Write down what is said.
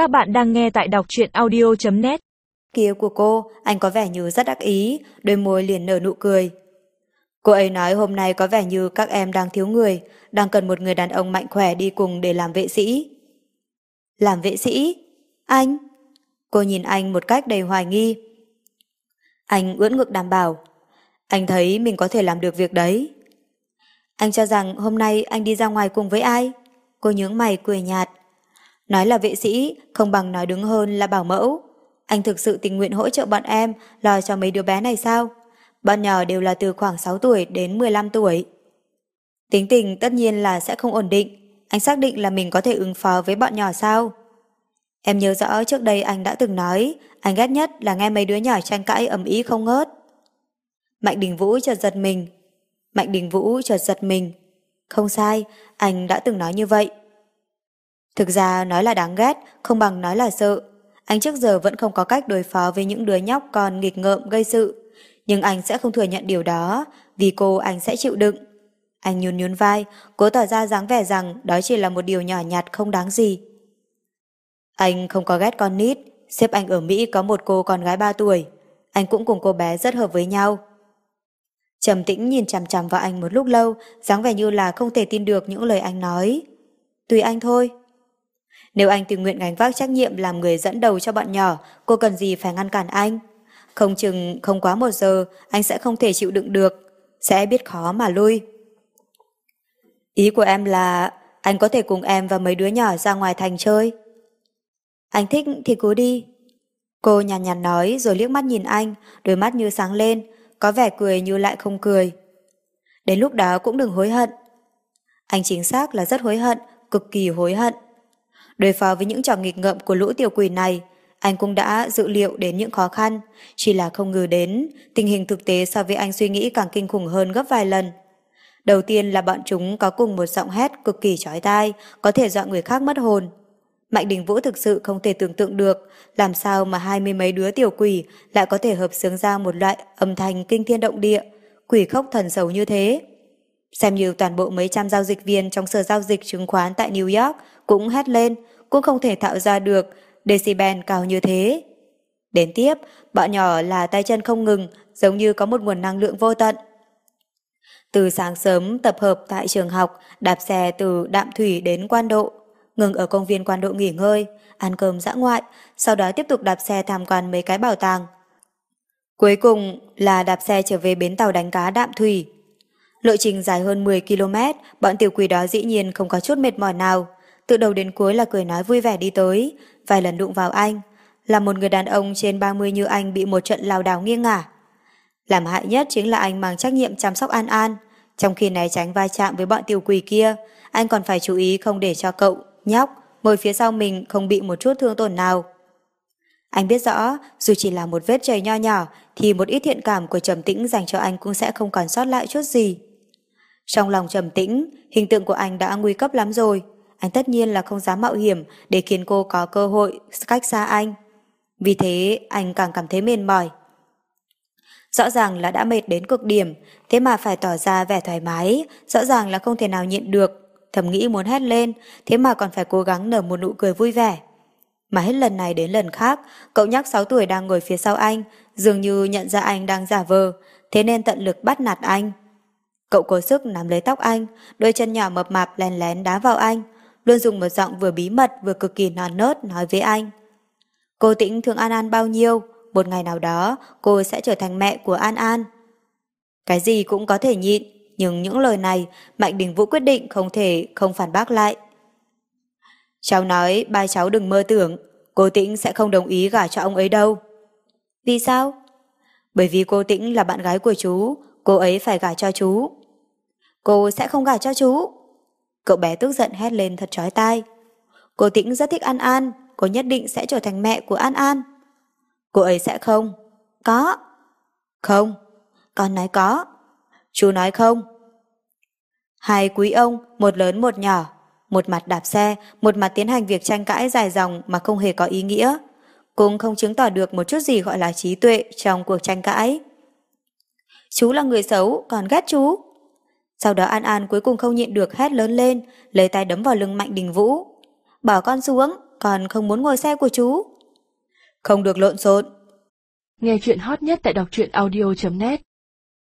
Các bạn đang nghe tại đọc truyện audio.net Kia của cô, anh có vẻ như rất đắc ý, đôi môi liền nở nụ cười. Cô ấy nói hôm nay có vẻ như các em đang thiếu người, đang cần một người đàn ông mạnh khỏe đi cùng để làm vệ sĩ. Làm vệ sĩ? Anh? Cô nhìn anh một cách đầy hoài nghi. Anh ưỡn ngực đảm bảo. Anh thấy mình có thể làm được việc đấy. Anh cho rằng hôm nay anh đi ra ngoài cùng với ai? Cô nhướng mày cười nhạt. Nói là vệ sĩ, không bằng nói đứng hơn là bảo mẫu. Anh thực sự tình nguyện hỗ trợ bọn em, lo cho mấy đứa bé này sao? Bọn nhỏ đều là từ khoảng 6 tuổi đến 15 tuổi. Tính tình tất nhiên là sẽ không ổn định. Anh xác định là mình có thể ứng phó với bọn nhỏ sao? Em nhớ rõ trước đây anh đã từng nói, anh ghét nhất là nghe mấy đứa nhỏ tranh cãi ầm ĩ không ngớt. Mạnh Đình Vũ chợt giật mình. Mạnh Đình Vũ chợt giật mình. Không sai, anh đã từng nói như vậy. Thực ra nói là đáng ghét, không bằng nói là sợ. Anh trước giờ vẫn không có cách đối phó với những đứa nhóc còn nghịch ngợm gây sự. Nhưng anh sẽ không thừa nhận điều đó, vì cô anh sẽ chịu đựng. Anh nhún nhún vai, cố tỏ ra dáng vẻ rằng đó chỉ là một điều nhỏ nhặt không đáng gì. Anh không có ghét con nít, xếp anh ở Mỹ có một cô con gái 3 tuổi. Anh cũng cùng cô bé rất hợp với nhau. Trầm tĩnh nhìn chằm chằm vào anh một lúc lâu, dáng vẻ như là không thể tin được những lời anh nói. Tùy anh thôi. Nếu anh tình nguyện gánh vác trách nhiệm làm người dẫn đầu cho bọn nhỏ, cô cần gì phải ngăn cản anh? Không chừng không quá một giờ, anh sẽ không thể chịu đựng được, sẽ biết khó mà lui. Ý của em là anh có thể cùng em và mấy đứa nhỏ ra ngoài thành chơi. Anh thích thì cứ đi. Cô nhàn nhạt nói rồi liếc mắt nhìn anh, đôi mắt như sáng lên, có vẻ cười như lại không cười. Đến lúc đó cũng đừng hối hận. Anh chính xác là rất hối hận, cực kỳ hối hận. Đối phó với những trò nghịch ngợm của lũ tiểu quỷ này, anh cũng đã dự liệu đến những khó khăn, chỉ là không ngờ đến, tình hình thực tế so với anh suy nghĩ càng kinh khủng hơn gấp vài lần. Đầu tiên là bọn chúng có cùng một giọng hét cực kỳ chói tai, có thể dọa người khác mất hồn. Mạnh Đình Vũ thực sự không thể tưởng tượng được làm sao mà hai mươi mấy đứa tiểu quỷ lại có thể hợp xướng ra một loại âm thanh kinh thiên động địa, quỷ khóc thần sầu như thế. Xem như toàn bộ mấy trăm giao dịch viên trong sở giao dịch chứng khoán tại New York cũng hét lên, cũng không thể tạo ra được decibel cao như thế. Đến tiếp, bọn nhỏ là tay chân không ngừng, giống như có một nguồn năng lượng vô tận. Từ sáng sớm tập hợp tại trường học, đạp xe từ Đạm Thủy đến Quan Độ, ngừng ở công viên Quan Độ nghỉ ngơi, ăn cơm dã ngoại, sau đó tiếp tục đạp xe tham quan mấy cái bảo tàng. Cuối cùng là đạp xe trở về bến tàu đánh cá Đạm Thủy. Lộ trình dài hơn 10 km, bọn tiểu quỷ đó dĩ nhiên không có chút mệt mỏi nào. Từ đầu đến cuối là cười nói vui vẻ đi tới, vài lần đụng vào anh. Là một người đàn ông trên 30 như anh bị một trận lao đảo nghiêng ngả. Làm hại nhất chính là anh mang trách nhiệm chăm sóc An An. Trong khi né tránh va chạm với bọn tiểu quỷ kia, anh còn phải chú ý không để cho cậu, nhóc, ngồi phía sau mình không bị một chút thương tổn nào. Anh biết rõ, dù chỉ là một vết chảy nho nhỏ, thì một ít thiện cảm của trầm tĩnh dành cho anh cũng sẽ không còn sót lại chút gì. Trong lòng trầm tĩnh, hình tượng của anh đã nguy cấp lắm rồi. Anh tất nhiên là không dám mạo hiểm để khiến cô có cơ hội cách xa anh. Vì thế, anh càng cảm thấy mệt mỏi. Rõ ràng là đã mệt đến cực điểm, thế mà phải tỏ ra vẻ thoải mái, rõ ràng là không thể nào nhịn được. Thầm nghĩ muốn hét lên, thế mà còn phải cố gắng nở một nụ cười vui vẻ. Mà hết lần này đến lần khác, cậu nhóc 6 tuổi đang ngồi phía sau anh, dường như nhận ra anh đang giả vờ, thế nên tận lực bắt nạt anh. Cậu cố sức nắm lấy tóc anh, đôi chân nhỏ mập mạp lén lén đá vào anh, luôn dùng một giọng vừa bí mật vừa cực kỳ non nớt nói với anh. Cô tĩnh thương An An bao nhiêu, một ngày nào đó cô sẽ trở thành mẹ của An An. Cái gì cũng có thể nhịn, nhưng những lời này Mạnh Đình Vũ quyết định không thể không phản bác lại. Cháu nói ba cháu đừng mơ tưởng, cô Tĩnh sẽ không đồng ý gả cho ông ấy đâu. Vì sao? Bởi vì cô Tĩnh là bạn gái của chú, cô ấy phải gả cho chú. Cô sẽ không gả cho chú. Cậu bé tức giận hét lên thật chói tai. Cô Tĩnh rất thích An An, cô nhất định sẽ trở thành mẹ của An An. Cô ấy sẽ không. Có. Không. Con nói có. Chú nói không. Hai quý ông, một lớn một nhỏ, một mặt đạp xe, một mặt tiến hành việc tranh cãi dài dòng mà không hề có ý nghĩa. Cũng không chứng tỏ được một chút gì gọi là trí tuệ trong cuộc tranh cãi. Chú là người xấu, còn ghét chú. Sau đó An An cuối cùng không nhịn được hét lớn lên, lấy tay đấm vào lưng Mạnh Đình Vũ. Bỏ con xuống, còn không muốn ngồi xe của chú. Không được lộn xộn. Nghe chuyện hot nhất tại đọc truyện audio.net